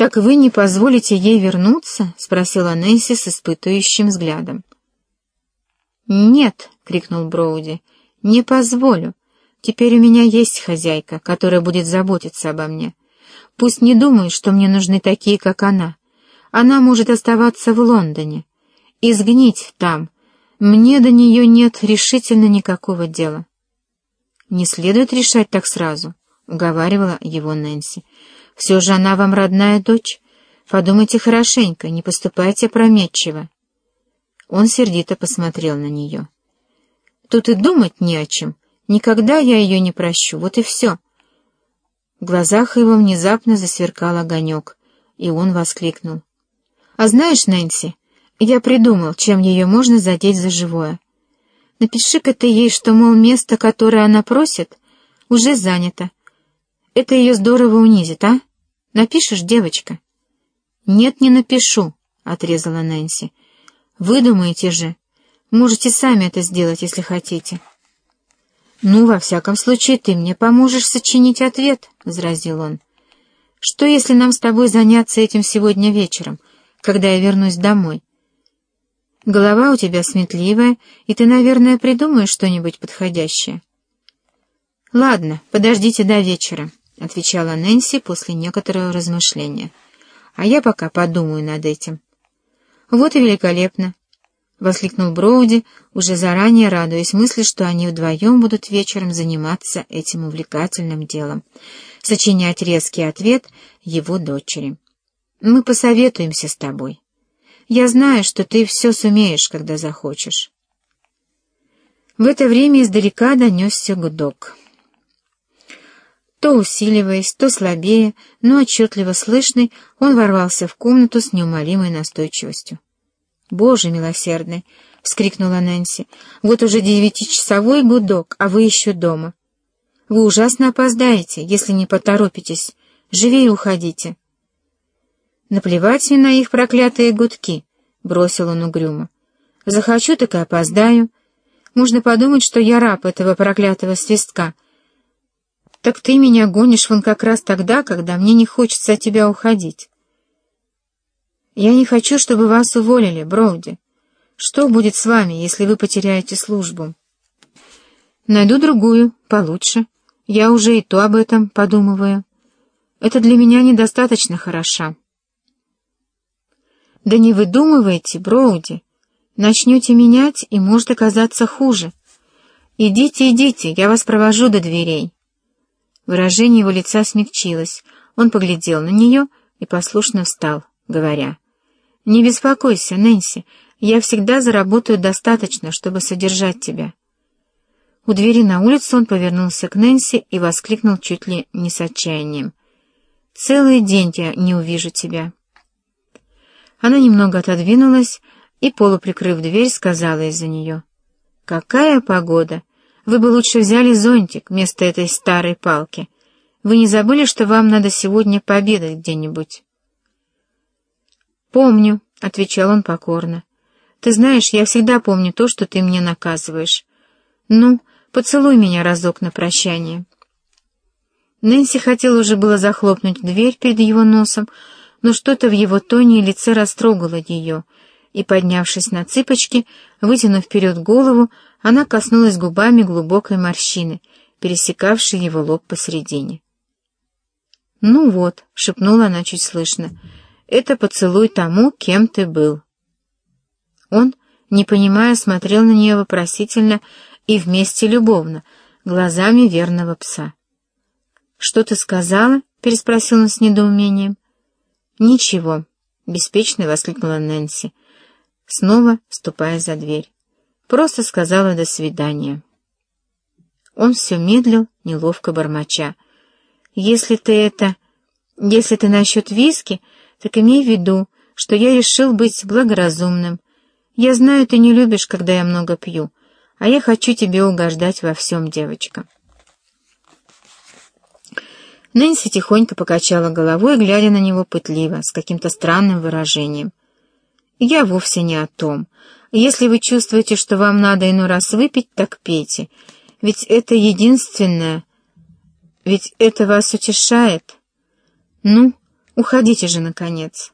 «Так вы не позволите ей вернуться?» — спросила Нэнси с испытующим взглядом. «Нет», — крикнул Броуди, — «не позволю. Теперь у меня есть хозяйка, которая будет заботиться обо мне. Пусть не думают, что мне нужны такие, как она. Она может оставаться в Лондоне. И сгнить там. Мне до нее нет решительно никакого дела». «Не следует решать так сразу», — уговаривала его Нэнси. Все же она вам родная дочь. Подумайте хорошенько, не поступайте опрометчиво. Он сердито посмотрел на нее. Тут и думать не о чем. Никогда я ее не прощу, вот и все. В глазах его внезапно засверкал огонек, и он воскликнул. «А знаешь, Нэнси, я придумал, чем ее можно задеть за живое. Напиши-ка ты ей, что, мол, место, которое она просит, уже занято. Это ее здорово унизит, а?» Напишешь, девочка?» «Нет, не напишу», — отрезала Нэнси. «Вы думаете же. Можете сами это сделать, если хотите». «Ну, во всяком случае, ты мне поможешь сочинить ответ», — возразил он. «Что, если нам с тобой заняться этим сегодня вечером, когда я вернусь домой? Голова у тебя сметливая, и ты, наверное, придумаешь что-нибудь подходящее». «Ладно, подождите до вечера». — отвечала Нэнси после некоторого размышления. «А я пока подумаю над этим». «Вот и великолепно!» — воскликнул Броуди, уже заранее радуясь мысли, что они вдвоем будут вечером заниматься этим увлекательным делом — сочинять резкий ответ его дочери. «Мы посоветуемся с тобой. Я знаю, что ты все сумеешь, когда захочешь». В это время издалека донесся гудок то усиливаясь, то слабее, но отчетливо слышный, он ворвался в комнату с неумолимой настойчивостью. «Боже милосердный!» — вскрикнула Нэнси. «Вот уже девятичасовой гудок, а вы еще дома. Вы ужасно опоздаете, если не поторопитесь. Живее уходите». «Наплевать мне на их проклятые гудки», — бросил он угрюмо. «Захочу, так и опоздаю. Можно подумать, что я раб этого проклятого свистка» Так ты меня гонишь вон как раз тогда, когда мне не хочется от тебя уходить. Я не хочу, чтобы вас уволили, Броуди. Что будет с вами, если вы потеряете службу? Найду другую, получше. Я уже и то об этом подумываю. Это для меня недостаточно хороша. Да не выдумывайте, Броуди. Начнете менять, и может оказаться хуже. Идите, идите, я вас провожу до дверей. Выражение его лица смягчилось. Он поглядел на нее и послушно встал, говоря, «Не беспокойся, Нэнси, я всегда заработаю достаточно, чтобы содержать тебя». У двери на улицу он повернулся к Нэнси и воскликнул чуть ли не с отчаянием. «Целый день я не увижу тебя». Она немного отодвинулась и, полуприкрыв дверь, сказала из-за нее. «Какая погода! Вы бы лучше взяли зонтик вместо этой старой палки. Вы не забыли, что вам надо сегодня пообедать где-нибудь?» «Помню», — отвечал он покорно. «Ты знаешь, я всегда помню то, что ты мне наказываешь. Ну, поцелуй меня разок на прощание». Нэнси хотела уже было захлопнуть дверь перед его носом, но что-то в его тоне и лице растрогало ее, и, поднявшись на цыпочки, вытянув вперед голову, она коснулась губами глубокой морщины, пересекавшей его лоб посередине. «Ну вот», — шепнула она чуть слышно, — «это поцелуй тому, кем ты был». Он, не понимая, смотрел на нее вопросительно и вместе любовно, глазами верного пса. «Что ты сказала?» — переспросил он с недоумением. «Ничего», — беспечно воскликнула Нэнси, снова ступая за дверь. Просто сказала «до свидания». Он все медлил, неловко бормоча. «Если ты это... Если ты насчет виски, так имей в виду, что я решил быть благоразумным. Я знаю, ты не любишь, когда я много пью, а я хочу тебе угождать во всем, девочка». Нэнси тихонько покачала головой, глядя на него пытливо, с каким-то странным выражением. «Я вовсе не о том. Если вы чувствуете, что вам надо иной раз выпить, так пейте. Ведь это единственное... Ведь это вас утешает. Ну, Уходите же, наконец.